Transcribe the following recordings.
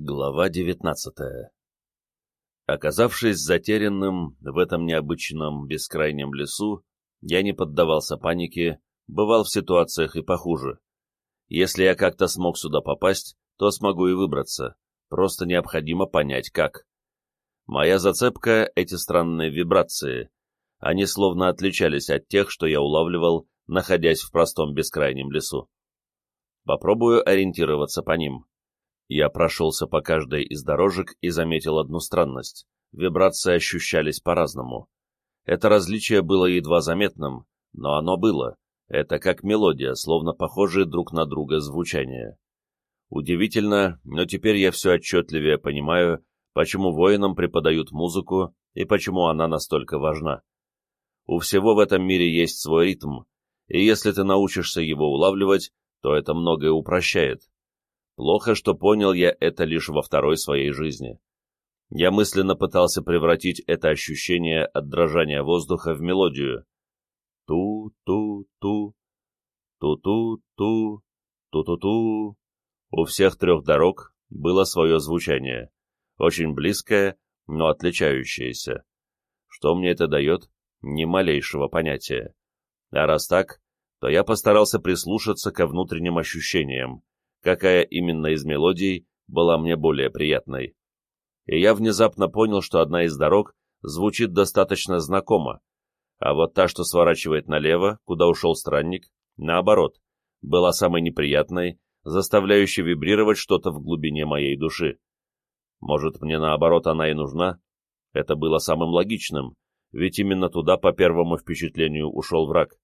Глава девятнадцатая Оказавшись затерянным в этом необычном бескрайнем лесу, я не поддавался панике, бывал в ситуациях и похуже. Если я как-то смог сюда попасть, то смогу и выбраться, просто необходимо понять как. Моя зацепка — эти странные вибрации. Они словно отличались от тех, что я улавливал, находясь в простом бескрайнем лесу. Попробую ориентироваться по ним. Я прошелся по каждой из дорожек и заметил одну странность. Вибрации ощущались по-разному. Это различие было едва заметным, но оно было. Это как мелодия, словно похожие друг на друга звучания. Удивительно, но теперь я все отчетливее понимаю, почему воинам преподают музыку и почему она настолько важна. У всего в этом мире есть свой ритм, и если ты научишься его улавливать, то это многое упрощает. Плохо, что понял я это лишь во второй своей жизни. Я мысленно пытался превратить это ощущение от дрожания воздуха в мелодию. Ту-ту-ту, ту-ту-ту, ту-ту-ту. У всех трех дорог было свое звучание, очень близкое, но отличающееся. Что мне это дает? Ни малейшего понятия. А раз так, то я постарался прислушаться ко внутренним ощущениям, какая именно из мелодий была мне более приятной. И я внезапно понял, что одна из дорог звучит достаточно знакомо, а вот та, что сворачивает налево, куда ушел странник, наоборот, была самой неприятной, заставляющей вибрировать что-то в глубине моей души. Может, мне наоборот она и нужна? Это было самым логичным, ведь именно туда по первому впечатлению ушел враг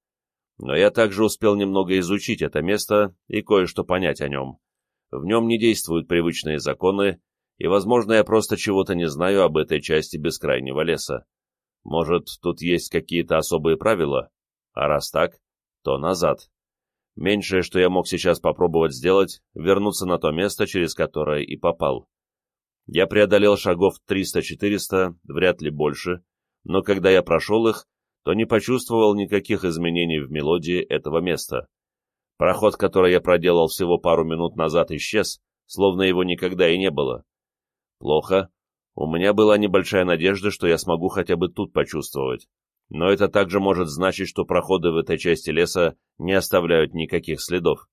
но я также успел немного изучить это место и кое-что понять о нем. В нем не действуют привычные законы, и, возможно, я просто чего-то не знаю об этой части бескрайнего леса. Может, тут есть какие-то особые правила? А раз так, то назад. Меньшее, что я мог сейчас попробовать сделать, вернуться на то место, через которое и попал. Я преодолел шагов 300-400, вряд ли больше, но когда я прошел их, то не почувствовал никаких изменений в мелодии этого места. Проход, который я проделал всего пару минут назад, исчез, словно его никогда и не было. Плохо. У меня была небольшая надежда, что я смогу хотя бы тут почувствовать. Но это также может значить, что проходы в этой части леса не оставляют никаких следов.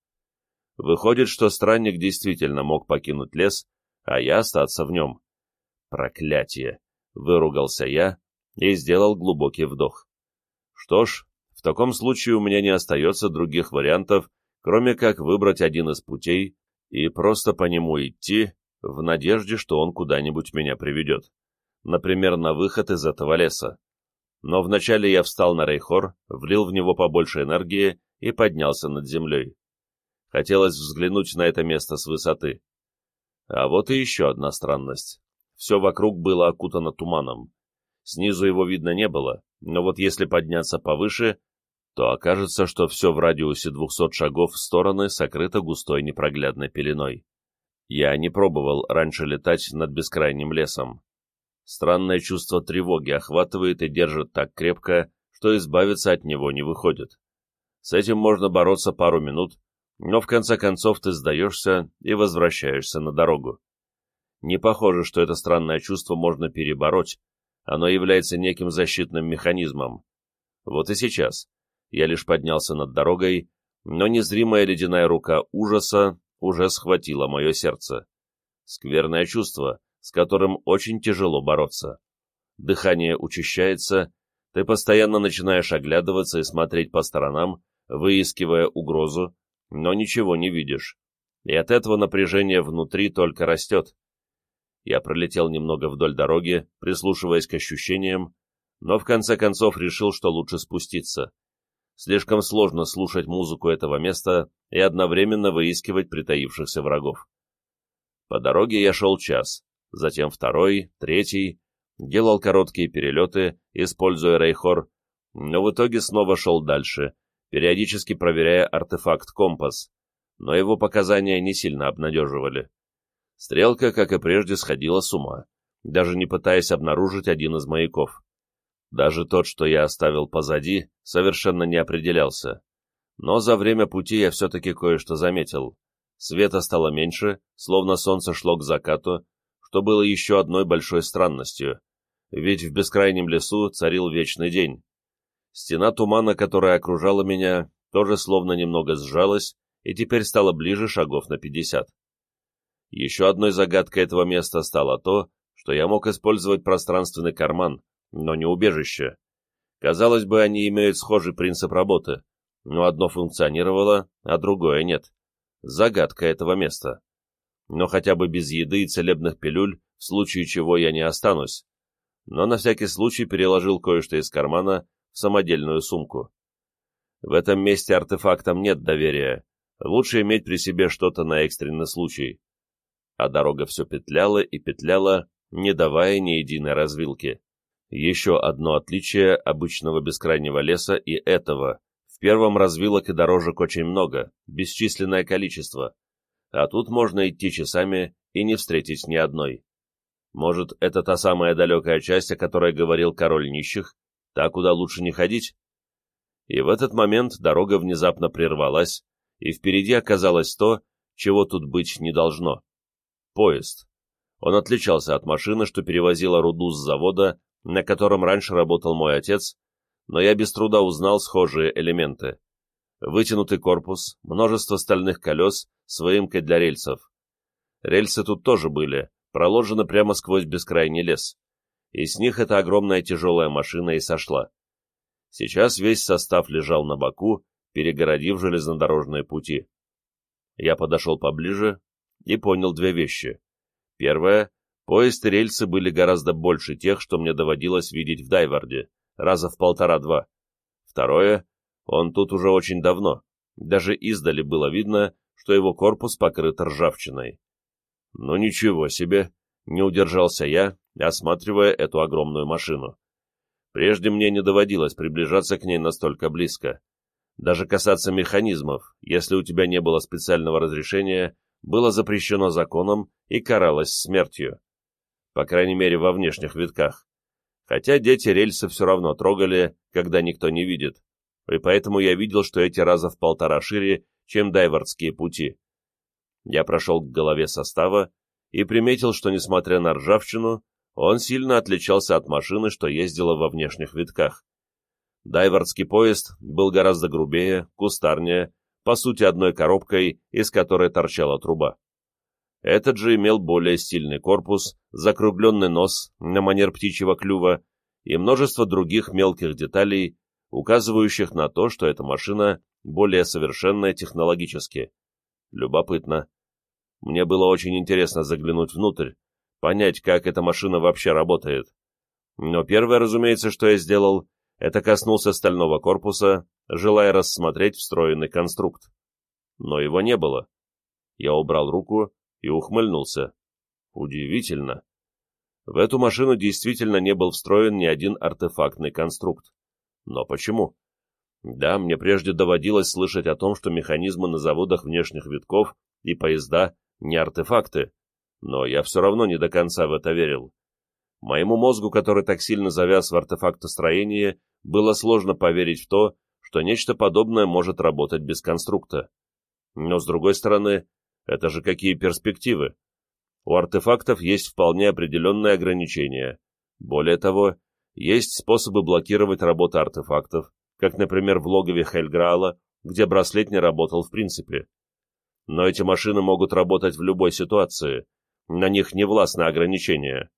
Выходит, что странник действительно мог покинуть лес, а я остаться в нем. Проклятие! Выругался я и сделал глубокий вдох. Что ж, в таком случае у меня не остается других вариантов, кроме как выбрать один из путей и просто по нему идти, в надежде, что он куда-нибудь меня приведет. Например, на выход из этого леса. Но вначале я встал на Рейхор, влил в него побольше энергии и поднялся над землей. Хотелось взглянуть на это место с высоты. А вот и еще одна странность. Все вокруг было окутано туманом. Снизу его видно не было, но вот если подняться повыше, то окажется, что все в радиусе двухсот шагов в стороны сокрыто густой непроглядной пеленой. Я не пробовал раньше летать над бескрайним лесом. Странное чувство тревоги охватывает и держит так крепко, что избавиться от него не выходит. С этим можно бороться пару минут, но в конце концов ты сдаешься и возвращаешься на дорогу. Не похоже, что это странное чувство можно перебороть, оно является неким защитным механизмом. Вот и сейчас. Я лишь поднялся над дорогой, но незримая ледяная рука ужаса уже схватила мое сердце. Скверное чувство, с которым очень тяжело бороться. Дыхание учащается, ты постоянно начинаешь оглядываться и смотреть по сторонам, выискивая угрозу, но ничего не видишь. И от этого напряжение внутри только растет. Я пролетел немного вдоль дороги, прислушиваясь к ощущениям, но в конце концов решил, что лучше спуститься. Слишком сложно слушать музыку этого места и одновременно выискивать притаившихся врагов. По дороге я шел час, затем второй, третий, делал короткие перелеты, используя рейхор, но в итоге снова шел дальше, периодически проверяя артефакт-компас, но его показания не сильно обнадеживали. Стрелка, как и прежде, сходила с ума, даже не пытаясь обнаружить один из маяков. Даже тот, что я оставил позади, совершенно не определялся. Но за время пути я все-таки кое-что заметил. Света стало меньше, словно солнце шло к закату, что было еще одной большой странностью, ведь в бескрайнем лесу царил вечный день. Стена тумана, которая окружала меня, тоже словно немного сжалась и теперь стала ближе шагов на пятьдесят. Еще одной загадкой этого места стало то, что я мог использовать пространственный карман, но не убежище. Казалось бы, они имеют схожий принцип работы, но одно функционировало, а другое нет. Загадка этого места. Но хотя бы без еды и целебных пилюль, в случае чего я не останусь. Но на всякий случай переложил кое-что из кармана в самодельную сумку. В этом месте артефактам нет доверия. Лучше иметь при себе что-то на экстренный случай. А дорога все петляла и петляла, не давая ни единой развилки. Еще одно отличие обычного бескрайнего леса и этого. В первом развилок и дорожек очень много, бесчисленное количество. А тут можно идти часами и не встретить ни одной. Может, это та самая далекая часть, о которой говорил король нищих, та, куда лучше не ходить? И в этот момент дорога внезапно прервалась, и впереди оказалось то, чего тут быть не должно. Поезд. Он отличался от машины, что перевозила руду с завода на котором раньше работал мой отец, но я без труда узнал схожие элементы. Вытянутый корпус, множество стальных колес с выемкой для рельсов. Рельсы тут тоже были, проложены прямо сквозь бескрайний лес, и с них эта огромная тяжелая машина и сошла. Сейчас весь состав лежал на боку, перегородив железнодорожные пути. Я подошел поближе и понял две вещи. Первое Поезд и рельсы были гораздо больше тех, что мне доводилось видеть в Дайварде, раза в полтора-два. Второе, он тут уже очень давно, даже издали было видно, что его корпус покрыт ржавчиной. Ну ничего себе, не удержался я, осматривая эту огромную машину. Прежде мне не доводилось приближаться к ней настолько близко. Даже касаться механизмов, если у тебя не было специального разрешения, было запрещено законом и каралось смертью по крайней мере во внешних витках. Хотя дети рельсы все равно трогали, когда никто не видит, и поэтому я видел, что эти раза в полтора шире, чем дайвардские пути. Я прошел к голове состава и приметил, что, несмотря на ржавчину, он сильно отличался от машины, что ездила во внешних витках. Дайвардский поезд был гораздо грубее, кустарнее, по сути одной коробкой, из которой торчала труба. Этот же имел более стильный корпус, закругленный нос на манер птичьего клюва и множество других мелких деталей, указывающих на то, что эта машина более совершенная технологически. Любопытно. Мне было очень интересно заглянуть внутрь, понять, как эта машина вообще работает. Но первое, разумеется, что я сделал, это коснулся стального корпуса, желая рассмотреть встроенный конструкт. Но его не было. Я убрал руку и ухмыльнулся. Удивительно. В эту машину действительно не был встроен ни один артефактный конструкт. Но почему? Да, мне прежде доводилось слышать о том, что механизмы на заводах внешних витков и поезда не артефакты, но я все равно не до конца в это верил. Моему мозгу, который так сильно завяз в артефактостроении, было сложно поверить в то, что нечто подобное может работать без конструкта. Но, с другой стороны, это же какие перспективы? У артефактов есть вполне определенные ограничения. Более того, есть способы блокировать работу артефактов, как, например, в логове Хельграала, где браслет не работал в принципе. Но эти машины могут работать в любой ситуации, на них не властны ограничения.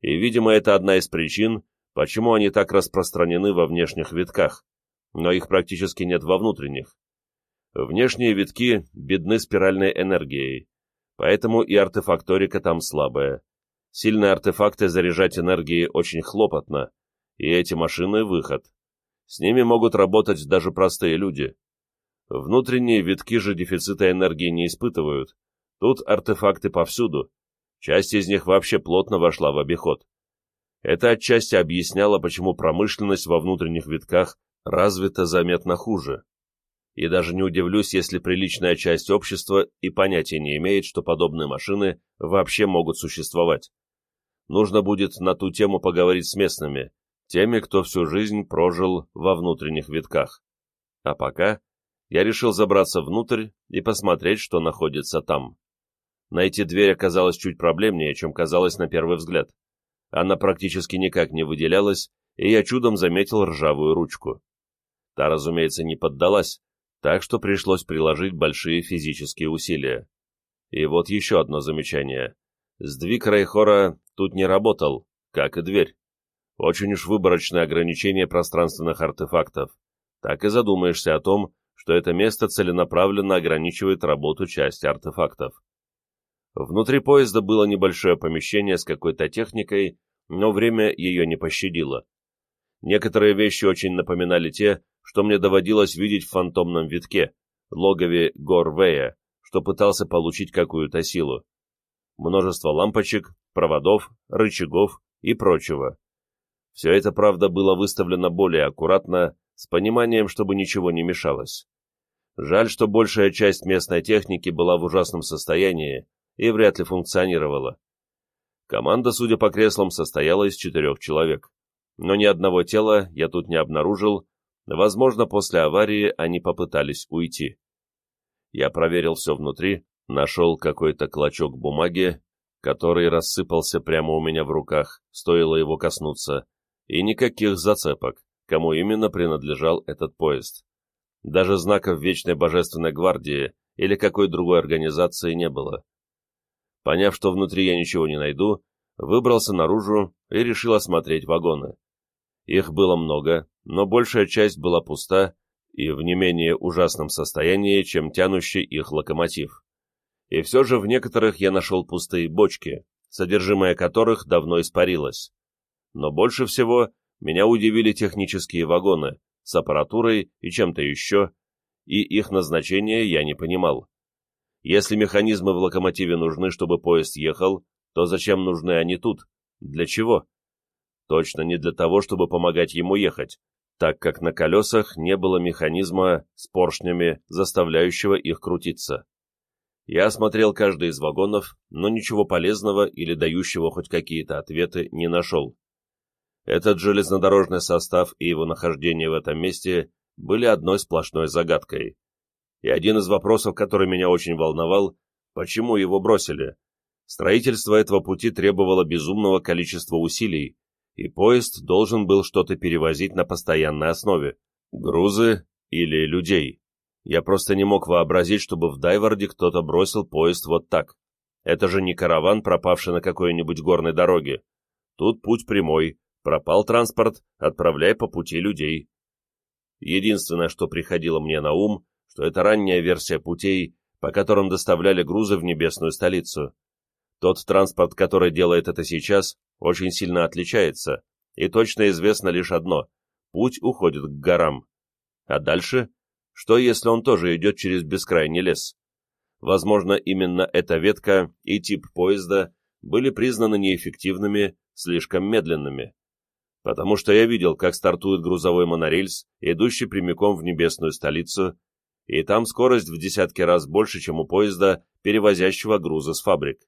И, видимо, это одна из причин, почему они так распространены во внешних витках, но их практически нет во внутренних. Внешние витки бедны спиральной энергией, поэтому и артефакторика там слабая. Сильные артефакты заряжать энергией очень хлопотно, и эти машины — выход. С ними могут работать даже простые люди. Внутренние витки же дефицита энергии не испытывают. Тут артефакты повсюду. Часть из них вообще плотно вошла в обиход. Это отчасти объясняло, почему промышленность во внутренних витках развита заметно хуже и даже не удивлюсь, если приличная часть общества и понятия не имеет, что подобные машины вообще могут существовать. Нужно будет на ту тему поговорить с местными, теми, кто всю жизнь прожил во внутренних витках. А пока я решил забраться внутрь и посмотреть, что находится там. Найти дверь оказалось чуть проблемнее, чем казалось на первый взгляд. Она практически никак не выделялась, и я чудом заметил ржавую ручку. Та, разумеется, не поддалась, так что пришлось приложить большие физические усилия. И вот еще одно замечание. Сдвиг Рейхора тут не работал, как и дверь. Очень уж выборочное ограничение пространственных артефактов. Так и задумаешься о том, что это место целенаправленно ограничивает работу части артефактов. Внутри поезда было небольшое помещение с какой-то техникой, но время ее не пощадило. Некоторые вещи очень напоминали те, что мне доводилось видеть в фантомном витке, логове Горвея, что пытался получить какую-то силу. Множество лампочек, проводов, рычагов и прочего. Все это, правда, было выставлено более аккуратно, с пониманием, чтобы ничего не мешалось. Жаль, что большая часть местной техники была в ужасном состоянии и вряд ли функционировала. Команда, судя по креслам, состояла из четырех человек. Но ни одного тела я тут не обнаружил, возможно, после аварии они попытались уйти. Я проверил все внутри, нашел какой-то клочок бумаги, который рассыпался прямо у меня в руках, стоило его коснуться, и никаких зацепок, кому именно принадлежал этот поезд. Даже знаков Вечной Божественной Гвардии или какой другой организации не было. Поняв, что внутри я ничего не найду, выбрался наружу и решил осмотреть вагоны. Их было много, но большая часть была пуста и в не менее ужасном состоянии, чем тянущий их локомотив. И все же в некоторых я нашел пустые бочки, содержимое которых давно испарилось. Но больше всего меня удивили технические вагоны с аппаратурой и чем-то еще, и их назначение я не понимал. Если механизмы в локомотиве нужны, чтобы поезд ехал, то зачем нужны они тут? Для чего? Точно не для того, чтобы помогать ему ехать, так как на колесах не было механизма с поршнями, заставляющего их крутиться. Я осмотрел каждый из вагонов, но ничего полезного или дающего хоть какие-то ответы не нашел. Этот железнодорожный состав и его нахождение в этом месте были одной сплошной загадкой. И один из вопросов, который меня очень волновал, почему его бросили? Строительство этого пути требовало безумного количества усилий, и поезд должен был что-то перевозить на постоянной основе, грузы или людей. Я просто не мог вообразить, чтобы в Дайварде кто-то бросил поезд вот так. Это же не караван, пропавший на какой-нибудь горной дороге. Тут путь прямой, Пропал транспорт, отправляй по пути людей. Единственное, что приходило мне на ум, что это ранняя версия путей, по которым доставляли грузы в небесную столицу. Тот транспорт, который делает это сейчас, очень сильно отличается, и точно известно лишь одно – путь уходит к горам. А дальше? Что, если он тоже идет через бескрайний лес? Возможно, именно эта ветка и тип поезда были признаны неэффективными, слишком медленными потому что я видел, как стартует грузовой монорельс, идущий прямиком в небесную столицу, и там скорость в десятки раз больше, чем у поезда, перевозящего грузы с фабрик.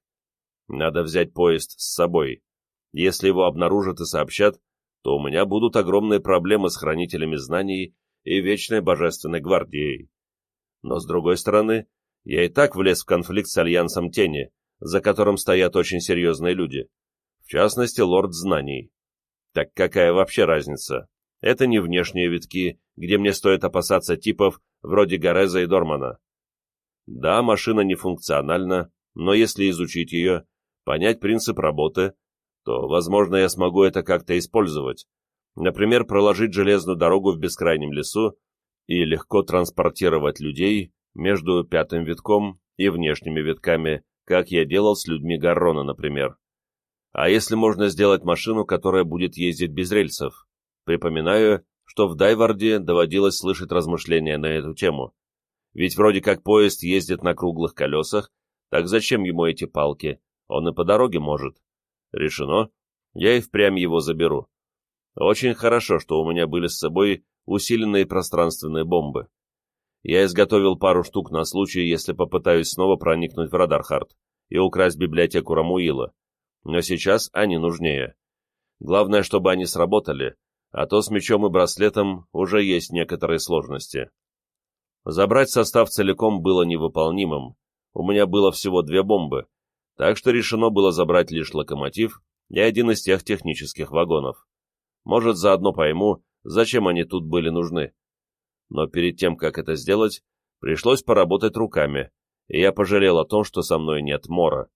Надо взять поезд с собой. Если его обнаружат и сообщат, то у меня будут огромные проблемы с хранителями знаний и Вечной Божественной Гвардией. Но, с другой стороны, я и так влез в конфликт с Альянсом Тени, за которым стоят очень серьезные люди, в частности, Лорд Знаний. Так какая вообще разница? Это не внешние витки, где мне стоит опасаться типов вроде Гореза и Дормана. Да, машина не функциональна, но если изучить ее, понять принцип работы, то, возможно, я смогу это как-то использовать. Например, проложить железную дорогу в бескрайнем лесу и легко транспортировать людей между пятым витком и внешними витками, как я делал с людьми Гаррона, например. А если можно сделать машину, которая будет ездить без рельсов? Припоминаю, что в Дайварде доводилось слышать размышления на эту тему. Ведь вроде как поезд ездит на круглых колесах, так зачем ему эти палки? Он и по дороге может. Решено. Я и впрямь его заберу. Очень хорошо, что у меня были с собой усиленные пространственные бомбы. Я изготовил пару штук на случай, если попытаюсь снова проникнуть в Радархард и украсть библиотеку Рамуила но сейчас они нужнее. Главное, чтобы они сработали, а то с мечом и браслетом уже есть некоторые сложности. Забрать состав целиком было невыполнимым, у меня было всего две бомбы, так что решено было забрать лишь локомотив и один из тех технических вагонов. Может, заодно пойму, зачем они тут были нужны. Но перед тем, как это сделать, пришлось поработать руками, и я пожалел о том, что со мной нет мора.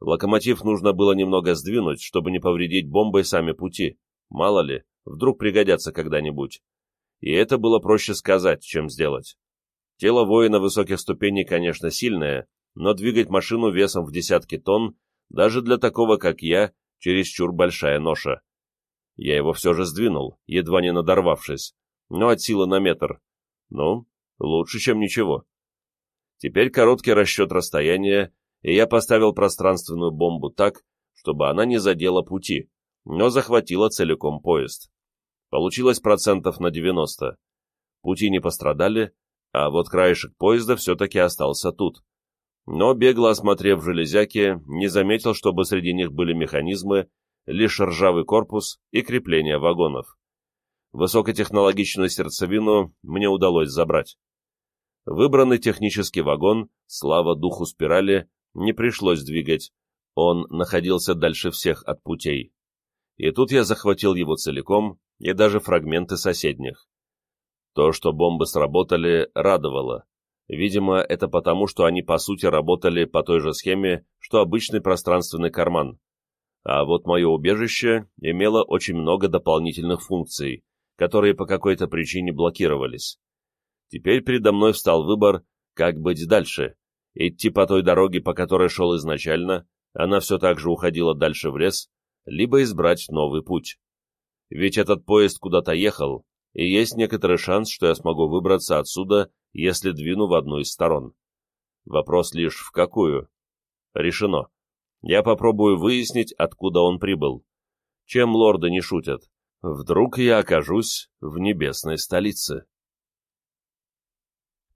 Локомотив нужно было немного сдвинуть, чтобы не повредить бомбой сами пути. Мало ли, вдруг пригодятся когда-нибудь. И это было проще сказать, чем сделать. Тело воина высоких ступеней, конечно, сильное, но двигать машину весом в десятки тонн, даже для такого, как я, чересчур большая ноша. Я его все же сдвинул, едва не надорвавшись, но от силы на метр. Ну, лучше, чем ничего. Теперь короткий расчет расстояния, и я поставил пространственную бомбу так, чтобы она не задела пути, но захватила целиком поезд. Получилось процентов на 90. Пути не пострадали, а вот краешек поезда все-таки остался тут. Но, бегло осмотрев железяки, не заметил, чтобы среди них были механизмы, лишь ржавый корпус и крепление вагонов. Высокотехнологичную сердцевину мне удалось забрать. Выбранный технический вагон, слава духу спирали, не пришлось двигать, он находился дальше всех от путей. И тут я захватил его целиком и даже фрагменты соседних. То, что бомбы сработали, радовало. Видимо, это потому, что они по сути работали по той же схеме, что обычный пространственный карман. А вот мое убежище имело очень много дополнительных функций, которые по какой-то причине блокировались. Теперь передо мной встал выбор, как быть дальше. Идти по той дороге, по которой шел изначально, она все так же уходила дальше в лес, либо избрать новый путь. Ведь этот поезд куда-то ехал, и есть некоторый шанс, что я смогу выбраться отсюда, если двину в одну из сторон. Вопрос лишь в какую. Решено. Я попробую выяснить, откуда он прибыл. Чем лорды не шутят? Вдруг я окажусь в небесной столице.